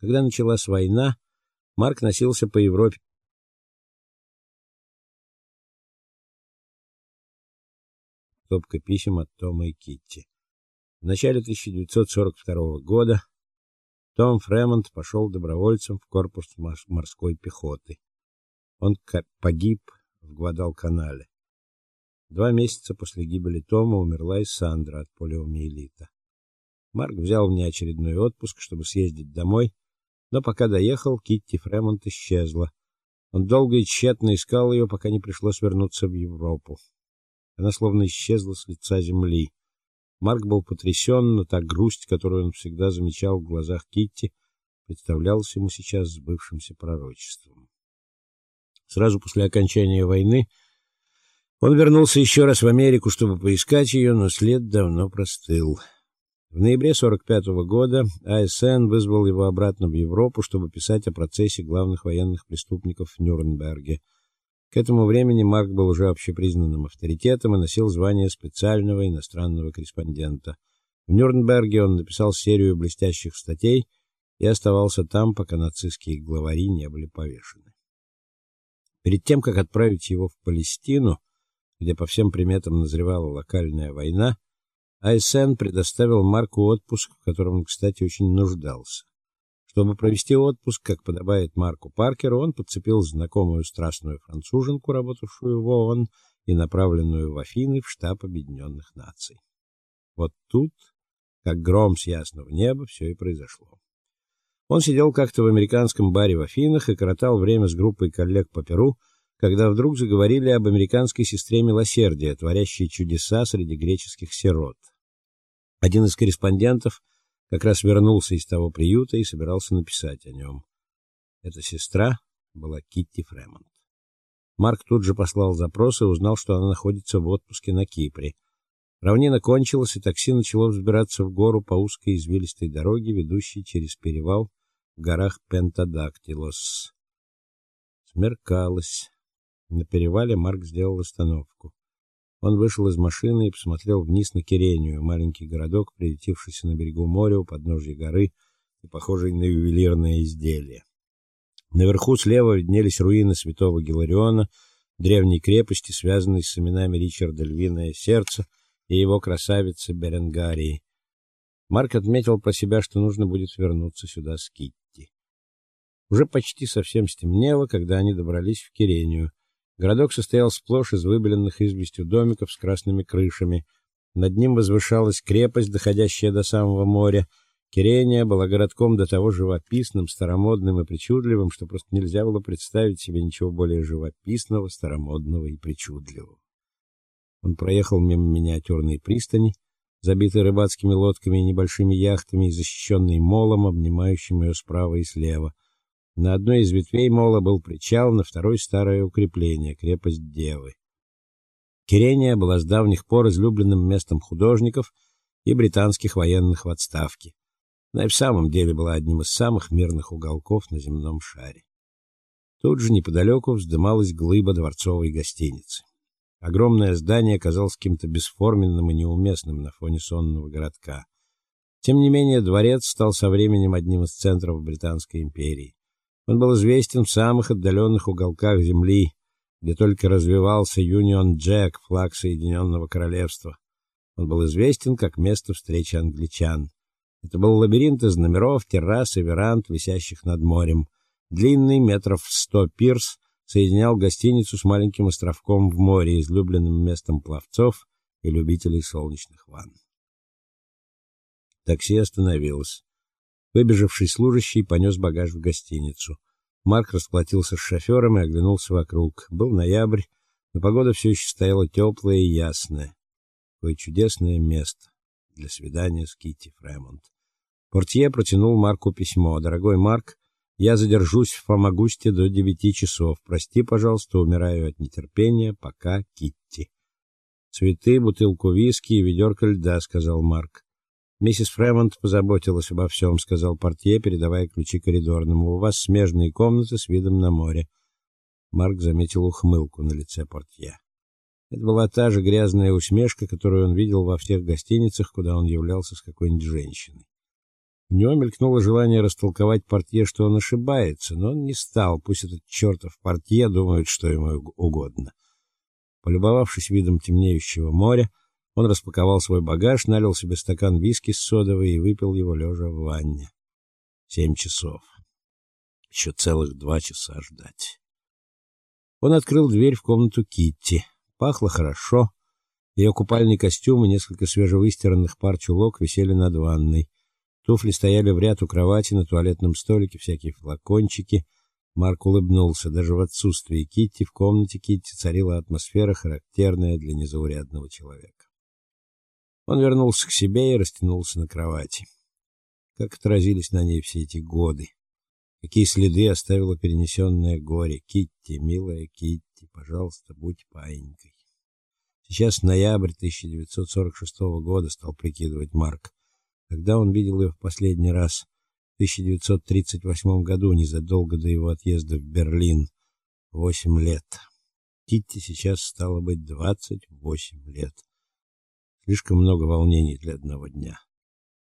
Когда началась война, Марк носился по Европе. Стопка писем от Тома и Китти. В начале 1942 года том Фремонт пошел добровольцем в корпус морской пехоты. Он погиб в Гвадалканале. Два месяца после гибели Тома умерла и Сандра от полиомиелита. Марк взял внеочередной отпуск, чтобы съездить домой, но пока доехал, Китти Фремонт исчезла. Он долго и тщетно искал ее, пока не пришлось вернуться в Европу. Она словно исчезла с лица земли. Марк был потрясен, но та грусть, которую он всегда замечал в глазах Китти, представлялась ему сейчас сбывшимся пророчеством. Сразу после окончания войны он вернулся еще раз в Америку, чтобы поискать ее, но след давно простыл. В ноябре 45 -го года АСН вызвал его обратно в Европу, чтобы писать о процессе главных военных преступников в Нюрнберге. К этому времени Марк был уже общепризнанным авторитетом и носил звание специального иностранного корреспондента. В Нюрнберге он написал серию блестящих статей и оставался там, пока нацистские главари не были повешены. Перед тем, как отправить его в Палестину, где по всем приметам назревала локальная война, Айсен предоставил Марку отпуск, в котором он, кстати, очень нуждался. Чтобы провести отпуск, как подобает Марку Паркеру, он подцепил знакомую страстную француженку, работавшую в ООН и направленную в Афины в штаб Объединенных Наций. Вот тут, как гром с ясного неба, все и произошло. Он сидел как-то в американском баре в Афинах и коротал время с группой коллег по Перу, когда вдруг заговорили об американской сестре милосердия, творящей чудеса среди греческих сирот. Один из корреспондентов – как раз вернулся из того приюта и собирался написать о нем. Эта сестра была Китти Фремонт. Марк тут же послал запрос и узнал, что она находится в отпуске на Кипре. Равнина кончилась, и такси начало взбираться в гору по узкой извилистой дороге, ведущей через перевал в горах Пентадактилос. Смеркалось. На перевале Марк сделал остановку. Он вышел из машины и посмотрел вниз на Кирению, маленький городок, прилетевшийся на берегу моря у подножья горы и похожий на ювелирное изделие. Наверху слева виднелись руины святого Гилариона, древней крепости, связанной с именами Ричарда Львиное сердце и его красавицы Беренгарии. Марк отметил про себя, что нужно будет вернуться сюда с Китти. Уже почти совсем стемнело, когда они добрались в Кирению. Городок состоял сплошь из выбеленных известью домиков с красными крышами. Над ним возвышалась крепость, доходящая до самого моря. Кирения была городком до того живописным, старомодным и причудливым, что просто нельзя было представить себе ничего более живописного, старомодного и причудливого. Он проехал мимо миниатюрной пристани, забитой рыбацкими лодками и небольшими яхтами, и защищенной молом, обнимающим ее справа и слева — на одной из ветвей мола был причал, на второй старое укрепление, крепость Девы. Кирения была с давних пор излюбленным местом художников и британских военных в отставке. Она и в самом деле была одним из самых мирных уголков на земном шаре. Тут же неподалеку вздымалась глыба дворцовой гостиницы. Огромное здание казалось каким-то бесформенным и неуместным на фоне сонного городка. Тем не менее, дворец стал со временем одним из центров британской империи. Он был известен в самых отдаленных уголках земли, где только развивался Юнион Джек, флаг Соединенного Королевства. Он был известен как место встречи англичан. Это был лабиринт из номеров, террас и веранд, висящих над морем. Длинный метров сто пирс соединял гостиницу с маленьким островком в море, излюбленным местом пловцов и любителей солнечных ванн. Такси остановилось. Выбежавший служащий понес багаж в гостиницу. Марк расплатился с шофером и оглянулся вокруг. Был ноябрь, но погода все еще стояла теплая и ясная. Какое чудесное место для свидания с Китти Фремонт. Портье протянул Марку письмо. Дорогой Марк, я задержусь в Фомагусте до девяти часов. Прости, пожалуйста, умираю от нетерпения. Пока, Китти. Цветы, бутылку виски и ведерко льда, сказал Марк. Миссис Фремонт позаботилась обо всем», — сказал портье, передавая ключи коридорному. У вас смежные комнаты с видом на море. Марк заметил ухмылку на лице портье. Это была та же грязная усмешка, которую он видел во всех гостиницах, куда он являлся с какой-нибудь женщиной. У него мелькнуло желание растолковать портье, что он ошибается, но он не стал, пусть этот чертов портье думает, что ему угодно. Полюбовавшись видом темнеющего моря, он распаковал свой багаж, налил себе стакан виски с содовой и выпил его лежа в ванне. Семь часов. Еще целых два часа ждать. Он открыл дверь в комнату Китти. Пахло хорошо. Ее купальный костюм и несколько свежевыстиранных пар чулок висели над ванной. Туфли стояли в ряд у кровати, на туалетном столике всякие флакончики. Марк улыбнулся. Даже в отсутствии Китти в комнате Китти царила атмосфера, характерная для незаурядного человека. Он вернулся к себе и растянулся на кровати. Как отразились на ней все эти годы. Какие следы оставило перенесенное горе. Китти, милая Китти, пожалуйста, будь паинькой. Сейчас ноябрь 1946 года, стал прикидывать Марк. Когда он видел ее в последний раз? В 1938 году, незадолго до его отъезда в Берлин. Восемь лет. Китти сейчас стало быть двадцать восемь лет. Слишком много волнений для одного дня.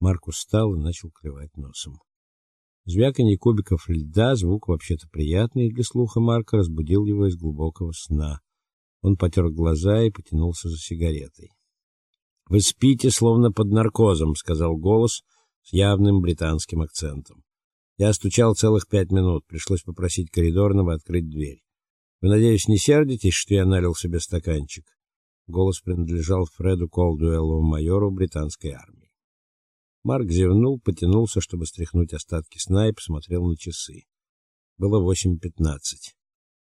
Марк устал и начал клевать носом. Звяканье кубиков льда, звук вообще-то приятный для слуха Марка, разбудил его из глубокого сна. Он потер глаза и потянулся за сигаретой. Вы спите словно под наркозом, сказал голос с явным британским акцентом. Я стучал целых пять минут, пришлось попросить коридорного открыть дверь. Вы, надеюсь, не сердитесь, что я налил себе стаканчик? Голос принадлежал Фреду Колдуэллу, майору британской армии. Марк зевнул, потянулся, чтобы стряхнуть остатки сна и посмотрел на часы. Было восемь пятнадцать.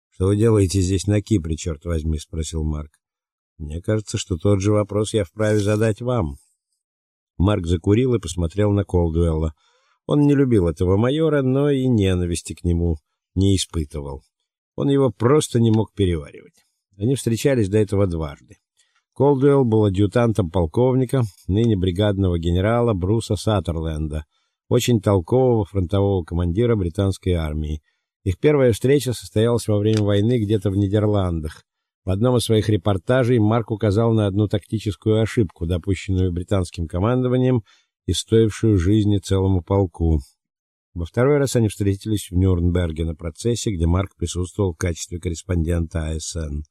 Что вы делаете здесь на Кипре, черт возьми, спросил Марк. Мне кажется, что тот же вопрос я вправе задать вам. Марк закурил и посмотрел на Колдуэлла. Он не любил этого майора, но и ненависти к нему не испытывал. Он его просто не мог переваривать. Они встречались до этого дважды. Колдуэлл был адъютантом полковника, ныне бригадного генерала Бруса Саттерленда, очень толкового фронтового командира британской армии. Их первая встреча состоялась во время войны где-то в Нидерландах. В одном из своих репортажей Марк указал на одну тактическую ошибку, допущенную британским командованием и стоившую жизни целому полку. Во второй раз они встретились в Нюрнберге на процессе, где Марк присутствовал в качестве корреспондента АСН.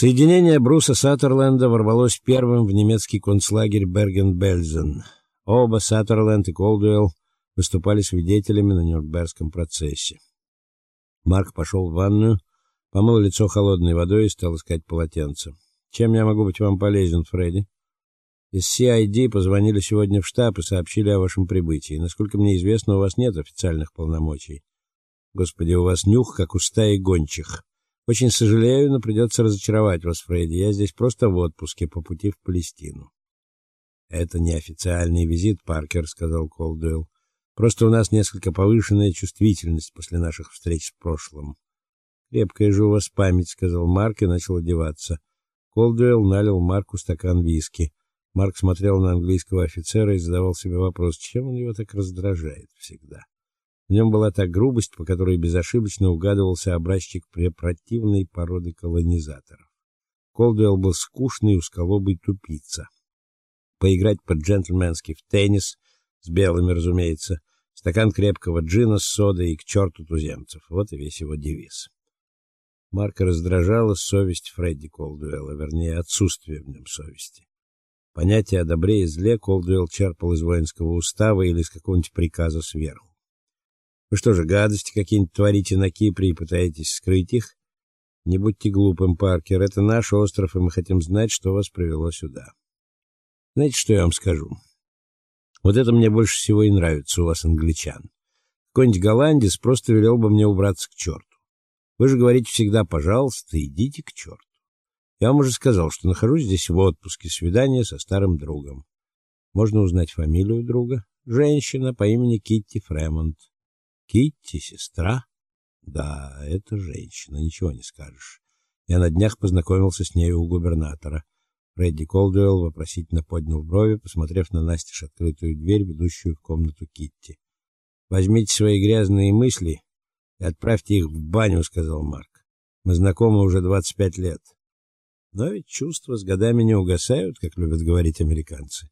Соединение Бруса Саттерленда ворвалось первым в немецкий концлагерь Берген-Бельзен. Оба Саттерленд и Колдуэлл выступали свидетелями на Нюрнбергском процессе. Марк пошел в ванную, помыл лицо холодной водой и стал искать полотенце. Чем я могу быть вам полезен, Фредди? Из CID позвонили сегодня в штаб и сообщили о вашем прибытии. Насколько мне известно, у вас нет официальных полномочий. Господи, у вас нюх как у стаи гончих. Очень сожалею, но придется разочаровать вас, Фредди. Я здесь просто в отпуске по пути в Палестину. Это не официальный визит, Паркер, сказал Колдуэлл. Просто у нас несколько повышенная чувствительность после наших встреч в прошлом. Крепкая же у вас память, сказал Марк и начал одеваться. Колдуэлл налил Марку стакан виски. Марк смотрел на английского офицера и задавал себе вопрос, чем он его так раздражает всегда. В нем была та грубость, по которой безошибочно угадывался образчик противной породы колонизаторов. Колдуэлл был скучный, узколобый тупица. Поиграть по-джентльменски в теннис с белыми, разумеется, стакан крепкого джина с содой и к черту туземцев. Вот и весь его девиз. Марка раздражала совесть Фредди Колдуэлла, вернее, отсутствие в нем совести. Понятие о добре и зле Колдуэлл черпал из воинского устава или из какого-нибудь приказа сверху. Вы что же, гадости какие-нибудь творите на Кипре и пытаетесь скрыть их? Не будьте глупым, Паркер, это наш остров, и мы хотим знать, что вас привело сюда. Знаете, что я вам скажу? Вот это мне больше всего и нравится у вас, англичан. Какой-нибудь голландец просто велел бы мне убраться к черту. Вы же говорите всегда, пожалуйста, идите к черту. Я вам уже сказал, что нахожусь здесь в отпуске, свидание со старым другом. Можно узнать фамилию друга? Женщина по имени Китти Фремонт. Китти, сестра? Да, это женщина, ничего не скажешь. Я на днях познакомился с ней у губернатора. Фредди Колдуэлл вопросительно поднял брови, посмотрев на настежь открытую дверь, ведущую в комнату Китти. Возьмите свои грязные мысли и отправьте их в баню, сказал Марк. Мы знакомы уже 25 лет. Но ведь чувства с годами не угасают, как любят говорить американцы.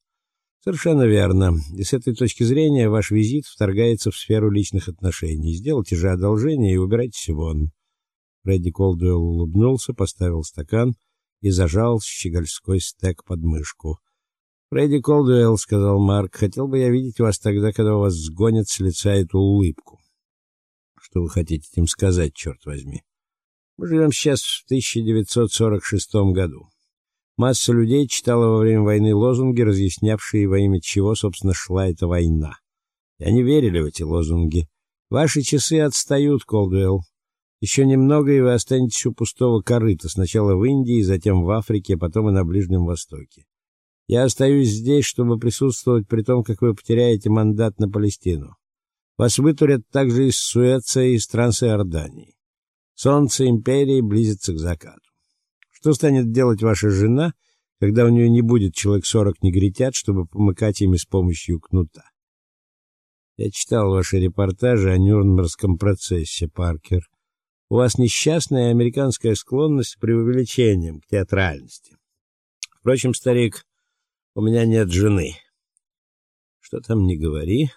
Совершенно верно. И с этой точки зрения ваш визит вторгается в сферу личных отношений. Сделайте же одолжение и убирайтесь вон. Фредди Колдуэлл улыбнулся, поставил стакан и зажал щегольской стек под мышку. Фредди Колдуэлл, сказал Марк, хотел бы я видеть вас тогда, когда у вас сгонят с лица эту улыбку. Что вы хотите этим сказать, черт возьми? Мы живем сейчас в 1946 году. Масса людей читала во время войны лозунги, разъяснявшие во имя чего, собственно, шла эта война. И они верили в эти лозунги. Ваши часы отстают, Колдуэлл. Еще немного, и вы останетесь у пустого корыта, сначала в Индии, затем в Африке, а потом и на Ближнем Востоке. Я остаюсь здесь, чтобы присутствовать при том, как вы потеряете мандат на Палестину. Вас вытурят также из Суэца и из Трансиордании. Солнце империи близится к закату. Что станет делать ваша жена, когда у нее не будет человек сорок негритят, чтобы помыкать ими с помощью кнута? Я читал ваши репортажи о Нюрнбергском процессе, Паркер. У вас несчастная американская склонность к преувеличениям, к театральности. Впрочем, старик, у меня нет жены. Что там не говори,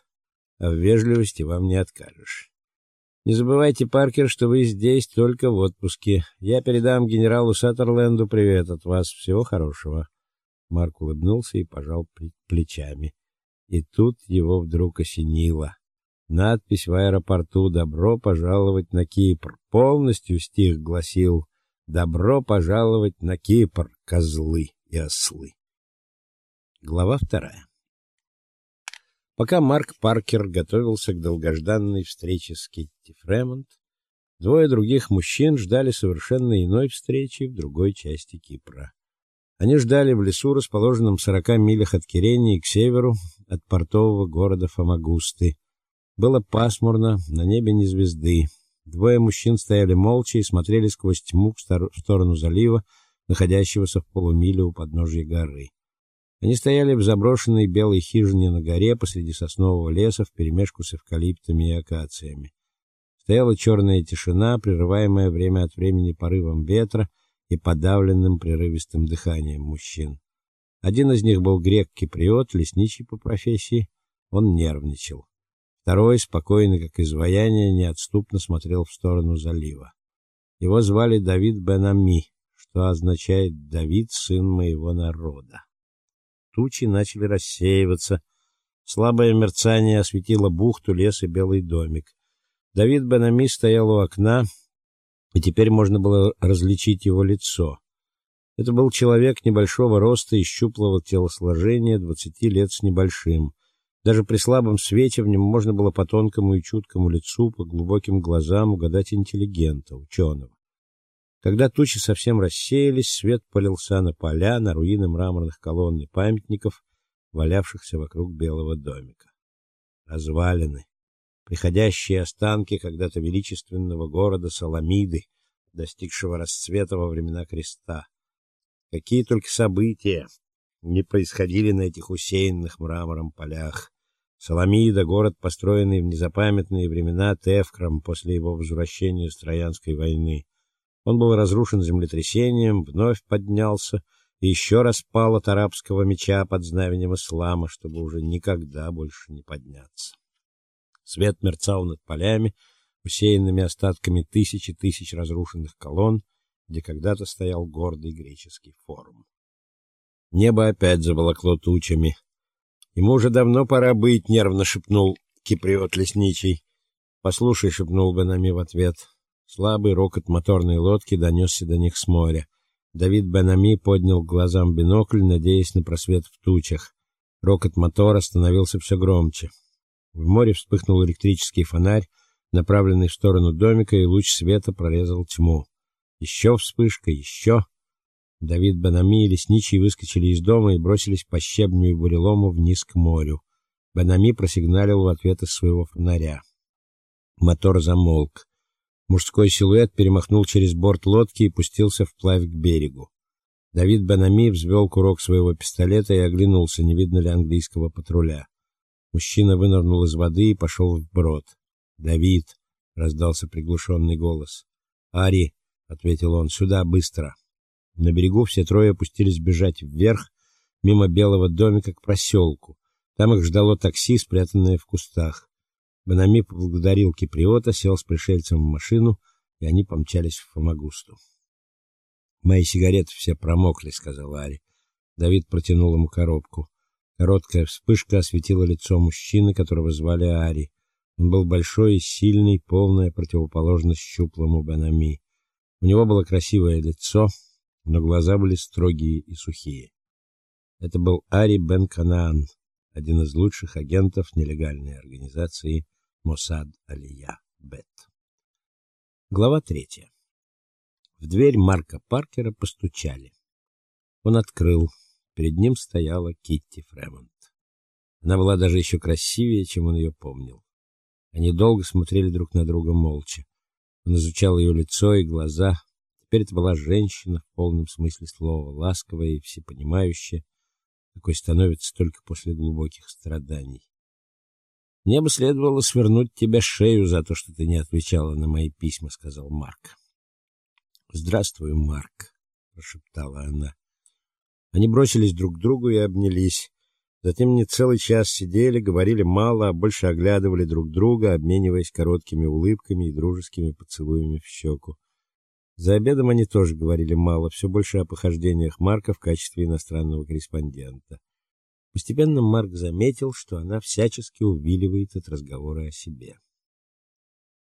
а в вежливости вам не откажешь. Не забывайте, Паркер, что вы здесь только в отпуске. Я передам генералу Саттерленду привет от вас. Всего хорошего. Марк улыбнулся и пожал плечами. И тут его вдруг осенило. Надпись в аэропорту «Добро пожаловать на Кипр» полностью стих гласил «Добро пожаловать на Кипр, козлы и ослы». Глава вторая. Пока Марк Паркер готовился к долгожданной встрече с Китти Фремонт, двое других мужчин ждали совершенно иной встречи в другой части Кипра. Они ждали в лесу, расположенном в 40 милях от Кирении к северу от портового города Фамагусты. Было пасмурно, на небе ни звезды. Двое мужчин стояли молча и смотрели сквозь тьму в сторону залива, находящегося в полумиле у подножия горы. Они стояли в заброшенной белой хижине на горе посреди соснового леса вперемешку с эвкалиптами и акациями. Стояла черная тишина, прерываемая время от времени порывом ветра и подавленным прерывистым дыханием мужчин. Один из них был грек-киприот, лесничий по профессии. Он нервничал. Второй, спокойный как изваяние, неотступно смотрел в сторону залива. Его звали Давид Бен-Ами, что означает Давид сын моего народа тучи начали рассеиваться. Слабое мерцание осветило бухту, лес и белый домик. Давид Бенами стоял у окна, и теперь можно было различить его лицо. Это был человек небольшого роста и щуплого телосложения, двадцати лет с небольшим. Даже при слабом свете в нем можно было по тонкому и чуткому лицу, по глубоким глазам угадать интеллигента, ученого. Когда тучи совсем рассеялись, свет полился на поля, на руины мраморных колонн и памятников, валявшихся вокруг белого домика. Развалины, приходящие останки когда-то величественного города Саламиды, достигшего расцвета во времена креста. Какие только события не происходили на этих усеянных мрамором полях. Саламида город, построенный в незапамятные времена Тевкром после его возвращения с Троянской войны. Он был разрушен землетрясением, вновь поднялся и еще раз пал от арабского меча под знаменем ислама, чтобы уже никогда больше не подняться. Свет мерцал над полями, усеянными остатками тысяч и тысяч разрушенных колонн, где когда-то стоял гордый греческий форум. Небо опять заволокло тучами. Ему уже давно пора быть, нервно шепнул киприот лесничий. Послушай, шепнул Бенами в ответ. Слабый рокот моторной лодки донесся до них с моря. Давид Бенами поднял глазам бинокль, надеясь на просвет в тучах. Рокот мотора становился все громче. В море вспыхнул электрический фонарь, направленный в сторону домика, и луч света прорезал тьму. Еще вспышка, еще. Давид Бенами и лесничий выскочили из дома и бросились по щебню и бурелому вниз к морю. Бенами просигналил в ответ из своего фонаря. Мотор замолк. Мужской силуэт перемахнул через борт лодки и пустился вплавь к берегу. Давид Банами взвел курок своего пистолета и оглянулся, не видно ли английского патруля. Мужчина вынырнул из воды и пошел вброд. "Давид", раздался приглушенный голос. "Ари", ответил он. "Сюда быстро". На берегу все трое опустились бежать вверх, мимо белого домика к проселку. Там их ждало такси, спрятанное в кустах. Банами поблагодарил киприота, сел с пришельцем в машину, и они помчались в Фомагусту. Мои сигареты все промокли, сказал Ари. Давид протянул ему коробку. Короткая вспышка осветила лицо мужчины, которого звали Ари. Он был большой и сильный, полная противоположность щуплому Банами. У него было красивое лицо, но глаза были строгие и сухие. Это был Ари Бен Канаан, один из лучших агентов нелегальной организации Моссад Алия Бет. Глава третья. В дверь Марка Паркера постучали. Он открыл. Перед ним стояла Китти Фремонт. Она была даже еще красивее, чем он ее помнил. Они долго смотрели друг на друга молча. Он изучал ее лицо и глаза. Теперь это была женщина в полном смысле слова, ласковая и всепонимающая, какой становится только после глубоких страданий. Мне бы следовало свернуть тебе шею за то, что ты не отвечала на мои письма, сказал Марк. Здравствуй, Марк, прошептала она. Они бросились друг к другу и обнялись. Затем не целый час сидели, говорили мало, а больше оглядывали друг друга, обмениваясь короткими улыбками и дружескими поцелуями в щеку. За обедом они тоже говорили мало, все больше о похождениях Марка в качестве иностранного корреспондента. Постепенно Марк заметил, что она всячески увиливает от разговора о себе.